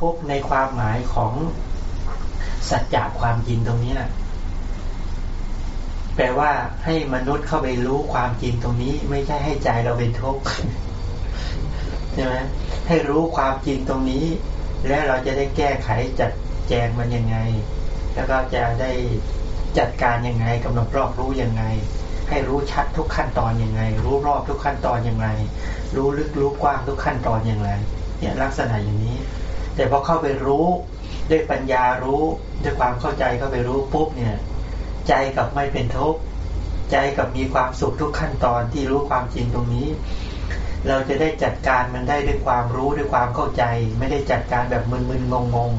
ทุกข์ในความหมายของสัจจะความจริงตรงนี้นะแปลว่าให้มนุษย์เข้าไปรู้ความจริงตรงนี้ ไม่ใช่ให้ใจเราเป็นทุกข์ใช่ไหมให้รู้ความจริงตรงนี้ แล้วเราจะได้แก้ไขจัดแจงมันยังไง แล้วก็จะได้จัดการยังไงกำหนดรอบรู้ยังไง ให้รู้ชัดทุกขั้นตอนยังไง รู้รอบทุกขั้นตอนยังไง รู้ลึกรู้กว้างทุกขั้นตอนอย่างไรเนี่ยลักษณะอย่างนี้ แต่พอเข้าไปรู้ด้วยปัญญารู้ด้วยความเข้าใจเข้าไปรู้ปุ๊บเนี่ย ใจกับไม่เป็นทุกข์ใจกับมีความสุขทุกขั้นตอนที่รู้ความจริงตรงนี้ เราจะได้จัดการมันได้ด้วยความรู้ด้วยความเข้าใจ ไม่ได้จัดการแบบมึนๆงง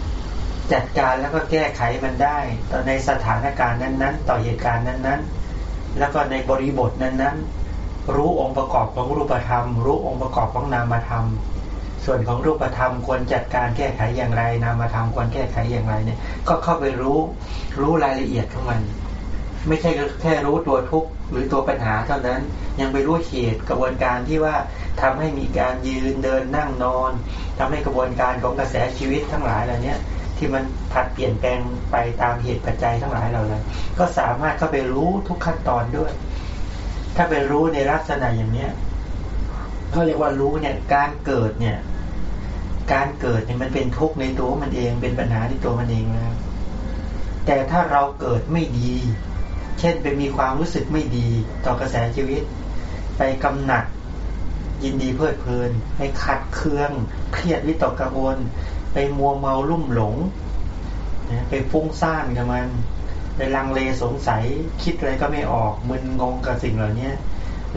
ๆจัดการแล้วก็แก้ไขมันได้ต่อในสถานการณ์นั้นๆ ต่อเหตุการณ์นั้นๆ แล้วก็ในบริบทนั้นๆ รู้องค์ประกอบของรูปธรรม รู้องค์ประกอบของนามธรรม ส่วนของรูปธรรมควรจัดการแก้ไขอย่างไร นามธรรมควรแก้ไขอย่างไรเนี่ย ก็เข้าไปรู้รู้รายละเอียดของมัน ไม่ใช่แค่รู้ตัวทุกข์หรือตัวปัญหาเท่านั้น ยังไปรู้เหตุกระบวนการที่ว่าทำให้มีการยืนเดินนั่งนอนทำให้กระบวนการของกระแสชีวิตทั้งหลายเหล่านี้ที่มันผัดเปลี่ยนแปลงไปตามเหตุปัจจัยทั้งหลายเหล่านั้นก็สามารถเข้าไปรู้ทุกขั้นตอนด้วย ถ้าไปรู้ในลักษณะอย่างเนี้ย เขาเรียกว่ารู้เนี่ยการเกิดเนี่ย การเกิดเนี่ยมันเป็นทุกข์ในตัวมันเอง เป็นปัญหาในตัวมันเองแล้วแต่ถ้าเราเกิดไม่ดี เช่นไปมีความรู้สึกไม่ดีต่อกระแสชีวิต ไปกำหนัด ยินดีเพลิดเพลิน ไปขัดเคือง เครียดวิตกกังวล ไปมัวเมาลุ่มหลง ไปฟุ้งซ่านกับมัน ไปลังเลสงสัย คิดอะไรก็ไม่ออก มึนงงกับสิ่งเหล่านี้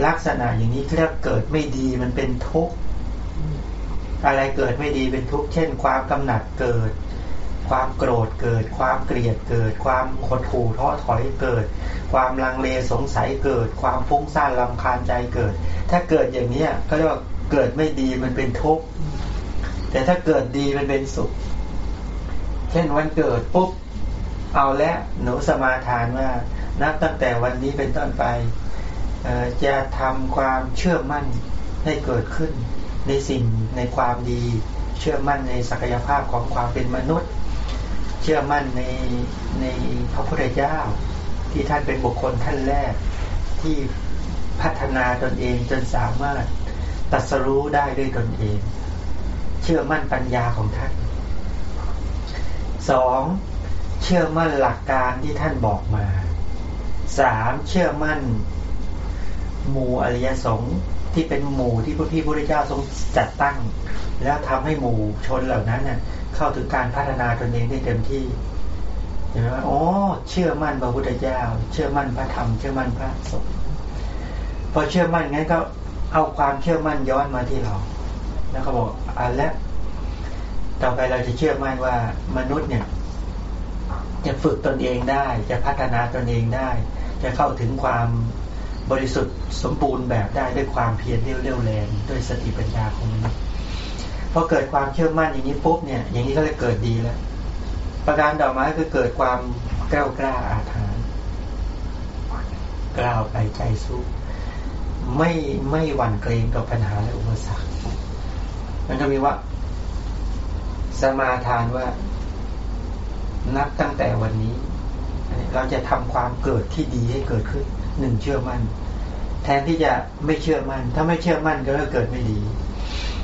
ลักษณะอย่างนี้เรียกเกิดไม่ดีมันเป็นทุกข์อะไรเกิดไม่ดีเป็นทุกข์เช่น ความกำหนัดเกิด ความโกรธเกิด ความเกลียดเกิด ความหดหู่ท้อถอยเกิด ความลังเลสงสัยเกิด ความฟุ้งซ่านลำคาญใจเกิด ถ้าเกิดอย่างนี้ก็เรียกว่าเกิดไม่ดีมันเป็นทุกข์แต่ถ้าเกิดดีมันเป็นสุข เช่นวันเกิดปุ๊บเอาและหนูสมาทานว่านับตั้งแต่วันนี้เป็นต้นไป จะทำความเชื่อมั่นให้เกิดขึ้น ในสิ่งในความดี เชื่อมั่นในศักยภาพของความเป็นมนุษย์ เชื่อมั่นในในพระพุทธเจ้า ที่ท่านเป็นบุคคลท่านแรก ที่พัฒนาตนเองจนสามารถตัดสรู้ได้ด้วยตนเอง เชื่อมั่นปัญญาของท่านสองเชื่อมั่นหลักการที่ท่านบอกมาสามเชื่อมั่น หมู่อริยสงฆ์ที่เป็นหมู่ที่พระพี่พระเจ้าทรงจัดตั้ง แล้วทำให้หมู่ชนเหล่านั้นเน่ยเข้าถึงการพัฒนาตนเองได้เต็มที่เห็นไหมอ๋อเชื่อมั่นพระพุทธเจ้า เชื่อมั่นพระธรรมเชื่อมั่นพระสงฆ์พอเชื่อมั่นงั้นก็เอาความเชื่อมั่นย้อนมาที่เรา แล้วเขาบอกอันแล้วต่อไปเราจะเชื่อมั่นว่ามนุษย์เนี่ย จะฝึกตนเองได้ จะพัฒนาตนเองได้ จะเข้าถึงความ บริสุทธิ์สมบูรณ์แบบได้ด้วยความเพียรเรี่ยวแรงด้วยสติปัญญาของมนุษย์พอเกิดความเชื่อมั่นอย่างนี้ปุ๊บเนี่ย อย่างนี้ก็เลยเกิดดีแล้ว ประการดอกไม้คือเกิดความกล้ากล้าอาถรรพ์กล้าวไปใจสู้ไม่ไม่หวั่นเกรงกับปัญหาและอุปสรรคมันก็มีว่า สมาทานว่า นับตั้งแต่วันนี้ เราจะทำความเกิดที่ดีให้เกิดขึ้น หนึ่งเชื่อมั่น แทนที่จะไม่เชื่อมั่น ถ้าไม่เชื่อมั่นก็เกิดไม่ดี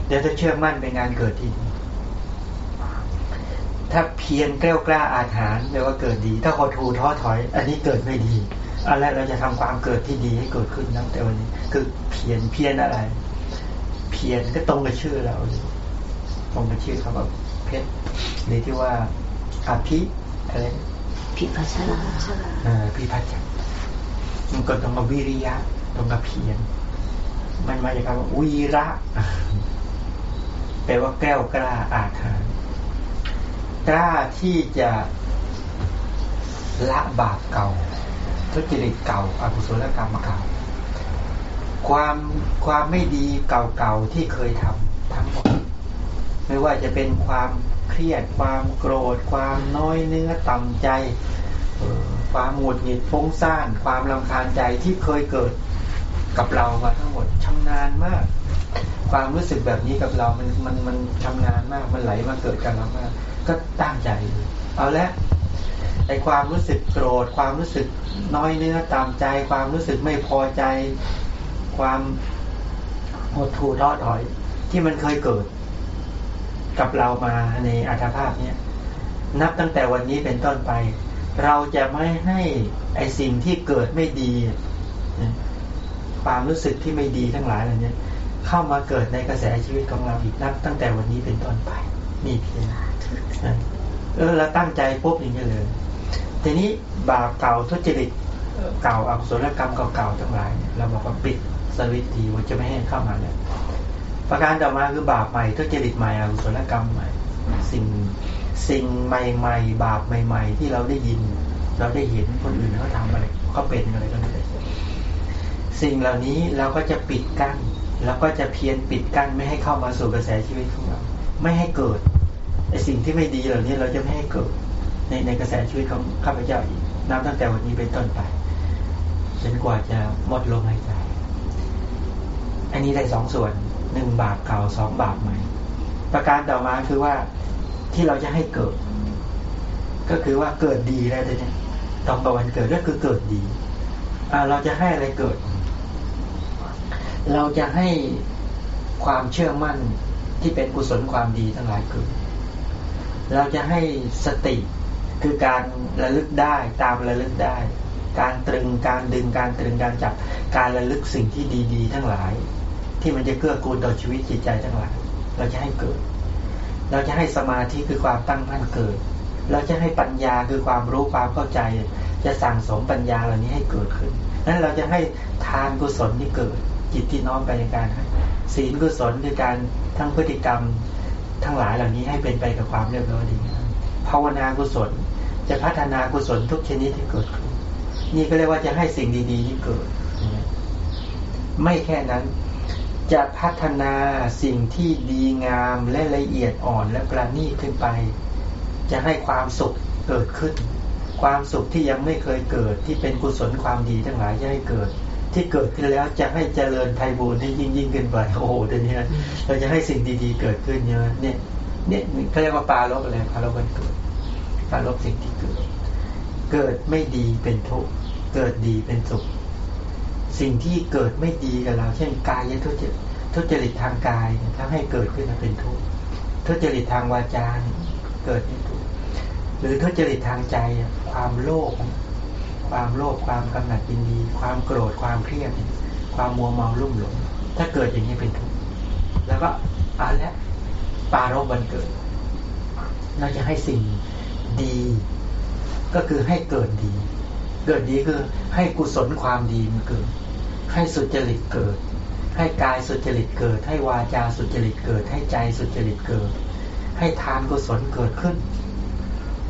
เดี๋ยวถ้าเชื่อมั่นเป็นงานเกิดที่ดีถ้าเพียรกล้ากล้าอาถรรพ์แปลว่าเกิดดี ถ้าขอทูท้อถอย อันนี้เกิดไม่ดีอะไรเราจะทำความเกิดที่ดีให้เกิดขึ้นนะแต่วันนี้ คือเพียรเพียรอะไร เพียรก็ตรงกับชื่อเราตรงกับชื่อเขาแบบเพชรหรือที่ว่าอภิอะไรพิพัชราอ่าพิพัชรา มันก็ต้องกับวิริยะต้องกับเพียรมันมาจากคำว่าวีระแปลว่าแก้วกล้าอาถรรพ์กล้าที่จะละบาปเก่าทุจริตเก่าอกุศลกรรมเก่า ความความไม่ดีเก่าๆที่เคยทำทั้งหมดไม่ว่าจะเป็นความเครียดความโกรธ ความน้อยเนื้อต่ำใจ ความหงุดหงิดฟุ้งซ่าน ความลำคาญใจที่เคยเกิดกับเรามาทั้งหมดชำนาญมาก ความรู้สึกแบบนี้กับเรา มันมันมันทำงานมาก มันไหลมาเกิดกับเรามาก ก็ตั้งใจ เอาละไอความรู้สึกโกรธ ความรู้สึกน้อยเนื้อตามใจ ความรู้สึกไม่พอใจ ความหดหู่ท้อถอย ที่มันเคยเกิด กับเรามาในอัตภาพเนี้ยนับตั้งแต่วันนี้เป็นต้นไป เราจะไม่ให้ไอสิ่งที่เกิดไม่ดีความรู้สึกที่ไม่ดีทั้งหลายเหล่านี้เข้ามาเกิดในกระแสชีวิตของเราอีกนับตั้งแต่วันนี้เป็นต้นไปนี่เพียงเออเราตั้งใจปุ๊บอย่างนี้เลย ทีนี้บาปเก่าทุจริตเก่าอกุศลกรรมเก่าๆทั้งหลายเราบอกว่าปิดสวิตทีว่าจะไม่ให้เข้ามาเลยประการต่อมาคือบาปใหม่ทุจริตใหม่อกุศลกรรมใหม่ สิ่ง สิ่งใหม่ ๆ บาปใหม่ ๆ ที่เราได้ยิน เราได้เห็นคนอื่นเขาทำอะไรเขาเป็นอะไรก็ไม่สิ่งเหล่านี้เราก็จะปิดกั้นเราก็จะเพียรปิดกั้นไม่ให้เข้ามาสู่กระแสชีวิตของเรา ไม่ให้เกิดไอสิ่งที่ไม่ดีเหล่านี้เราจะไม่ให้เกิด ในในกระแสชีวิตของข้าพเจ้าอีกนับตั้งแต่วันนี้เป็นต้นไปจนกว่าจะหมดลมหายใจ อันนี้ได้สองส่วนหนึ่งบาปเก่าสองบาปใหม่ ประการต่อมาคือว่า ที่เราจะให้เกิด ก็คือว่าเกิดดีแล้วเนี่ยตองประวันเกิดก็คือเกิดดีเราจะให้อะไรเกิด เราจะให้ความเชื่อมั่นที่เป็นกุศลความดีทั้งหลายเกิด เราจะให้สติคือการระลึกได้ตามระลึกได้ การตรึงการดึงการตรึงการจับการระลึกสิ่งที่ดี ๆ ทั้งหลาย ที่มันจะเกื้อกูลต่อชีวิตจิตใจทั้งหลาย เราจะให้เกิด เราจะให้สมาธิคือความตั้งมั่นเกิด เราจะให้ปัญญาคือความรู้ความเข้าใจ จะสั่งสมปัญญาเหล่านี้ให้เกิดขึ้นนั้นเราจะให้ทานกุศลที่เกิด จิตที่น้อมไปในการให้ศีลกุศลคือการทั้งพฤติกรรมทั้งหลายเหล่านี้ให้เป็นไปกับความเรียบร้อยดีภาวนากุศลจะพัฒนากุศลทุกชนิดที่เกิดขึ้น นี่ก็เรียกว่าจะให้สิ่งดีๆที่เกิด ไม่แค่นั้น จะพัฒนาสิ่งที่ดีงามและละเอียดอ่อนและประณีตขึ้นไป จะให้ความสุขเกิดขึ้น ความสุขที่ยังไม่เคยเกิดที่เป็นกุศลความดีทั้งหลายจะให้เกิด ที่เกิดขึ้นแล้วจะให้เจริญไทบูรณ์ให้ยิ่งยิ่งขึ้นไปโอ้โหเดี๋ยวนี้เราจะให้สิ่งดีๆเกิดขึ้นเยอะเนี่ยเนี่ยเขาเรียกว่าปาลบอะไรปาลบมันเกิดปาลบสิ่งที่เกิด เกิดไม่ดีเป็นทุกข์เกิดดีเป็นสุข สิ่งที่เกิดไม่ดีกับเรา เช่นกายทุจริตทุจริตทางกายถ้าให้เกิดขึ้นเป็นทุกข์ทุจริตทางวาจาเกิดเป็นทุกข์หรือทุจริตทางใจความโลภความโลภความกำหนัดยินดี ความโกรธความเครียดความมัวเมาลุ่มหลงถ้าเกิดอย่างนี้เป็นทุกข์แล้วก็อ่านแล้วปารบันเกิด เราจะให้สิ่งดี ก็คือให้เกิดดี เกิดดีคือให้กุศลความดีมันเกิด ให้สุจริตเกิด ให้กายสุจริตเกิด ให้วาจาสุจริตเกิด ให้ใจสุจริตเกิด ให้ทานกุศลเกิดขึ้น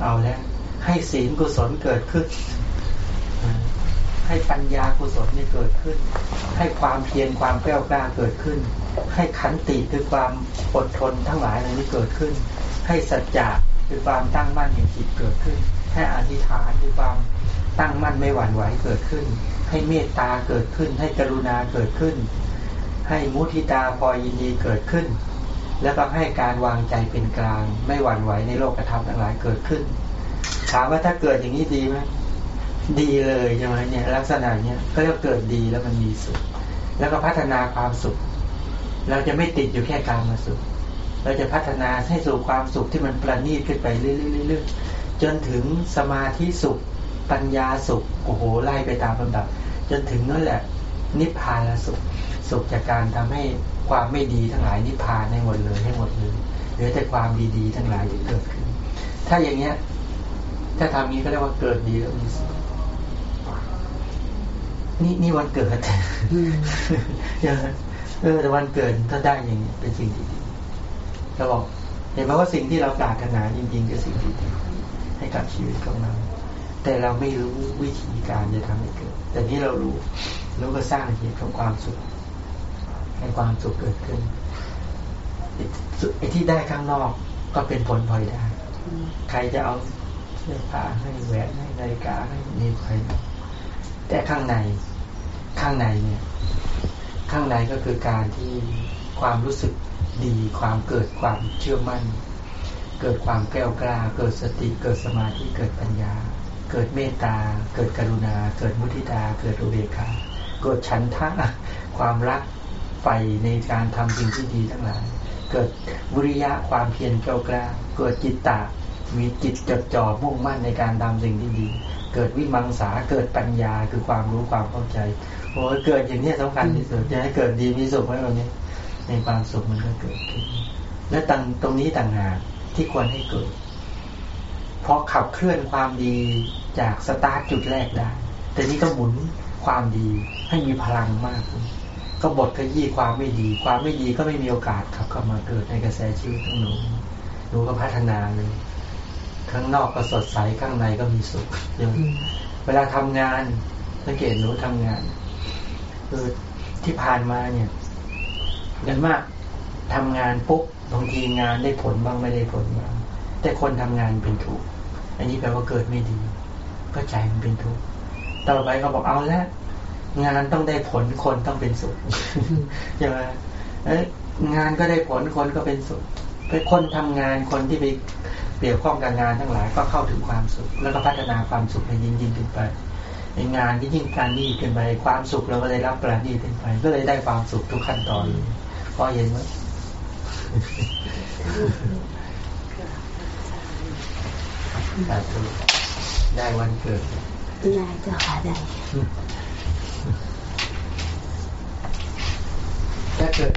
เอาแล้วให้ศีลกุศลเกิดขึ้น ให้ปัญญากุศลนี่เกิดขึ้น ให้ความเพียรความแกล้วกล้าเกิดขึ้น ให้ขันติคือความอดทนทั้งหลายเหล่านี้เกิดขึ้น ให้สัจจะคือความตั้งมั่นแห่งจิตเกิดขึ้น ให้อธิษฐานคือความตั้งมั่นไม่หวั่นไหวเกิดขึ้น ให้เมตตาเกิดขึ้น ให้กรุณาเกิดขึ้น ให้มุทิตาพอยินดีเกิดขึ้น แล้วก็ให้การวางใจเป็นกลาง ไม่หวั่นไหวในโลกธรรมทั้งหลายเกิดขึ้น ถามว่าถ้าเกิดอย่างนี้ดีไหมดีเลยใช่ไหมเนี่ยลักษณะเนี้ยก็เรียกเกิดดีแล้วมันมีสุข แล้วก็พัฒนาความสุข เราจะไม่ติดอยู่แค่การมาสุข เราจะพัฒนาให้สู่ความสุขที่มันประณีตขึ้นไปเรื่อยๆจนถึงสมาธิสุข ปัญญาสุขโอ้โหไล่ไปตามลำดับจนถึงนั่นแหละ นิพพานละสุข สุขจากการทำให้ความไม่ดีทั้งหลายนิพพานให้หมดเลยให้หมดเลยเหลือแต่ความดีๆทั้งหลายที่เกิดขึ้น ถ้าอย่างเงี้ย ถ้าทำนี้ก็เรียกว่าเกิดดีแล้วมีสุขนี่นี่วันเกิดเออแต่วันเกิดถ้าได้อย่างนี้เป็นสิ่งที่ดีเราบอกเห็นไหมว่าสิ่งที่เราปรารถนาจริงๆคือสิ่งที่ดีให้กับชีวิตของเรา แต่เราไม่รู้วิธีการจะทำให้เกิด แต่นี้เรารู้รู้ก็สร้างเหตุของความสุขให้ความสุขเกิดขึ้นไอ้ที่ได้ข้างนอกก็เป็นผลพลอยได้ ใครจะเอาเสื้อผ้าให้แหวนให้นาฬิกาให้มีใครแต่ข้างในข้างในเนี่ย ข้างในก็คือการที่คความรู้สึกดีความเกิดความเชื่อมั่น เกิดความแก้วกล้า เกิดสติเกิดสมาธิเกิดปัญญา เกิดเมตตา เกิดกรุณา เกิดมุทิตา เกิดอุเบกขา เกิดฉันทะความรักใฝ่ในการทำสิ่งที่ดีทั้งหลาย เกิดวิริยะความเพียรแก้วกล้า เกิดจิตตะ มีจิตจดจ่อมุ่งมั่นในการทำสิ่งที่ดี เกิดวิมังสา เกิดปัญญา คือความรู้ความเข้าใจ โอ้เกิดอย่างนี้สำคัญที่สุดจะให้เกิดดีมีสุขไหมวันนี้ ในความสุขมันก็เกิดขึ้น และตรงตรงนี้ต่างหากที่ควรให้เกิด เพราะขับเคลื่อนความดีจากสตาร์ทจุดแรกได้ แต่นี้ก็หมุนความดีให้มีพลังมากขึ้นก็บทขยี้ความไม่ดี ความไม่ดีก็ไม่มีโอกาสขับเข้ามาเกิดในกระแสชีวิตของหนูหนูก็พัฒนาเลย ข้างนอกก็สดใสข้างในก็มีสุขเวลาทำงานสังเกตหนูทำงานคือที่ผ่านมาเนี่ยกันมากทำงานปุ๊บบางทีงานได้ผลบ้างไม่ได้ผลบ้าง แต่คนทำงานเป็นทุกข์อันนี้แปลว่าเกิดไม่ดีก็ใจมันเป็นทุกข์ต่อไปเขาบอกเอาแล้วงานต้องได้ผลคนต้องเป็นสุขใช่ไหมงานก็ได้ผลคนก็เป็นสุขเป็นคนทำงานคนที่ไปเปรียบข้องกับงานทั้งหลายก็เข้าถึงความสุข แล้วก็พัฒนาความสุขในยิ่งยิ่งขึ้นไปในงานที่ยิ่งการนี่ขึ้นไปความสุขเราก็ได้รับประณีขึ้นไป ก็เลยได้ความสุขทุกขั้นตอนพอเห็นไหม สาธุได้วันเกิดได้เจ้าค่ะได้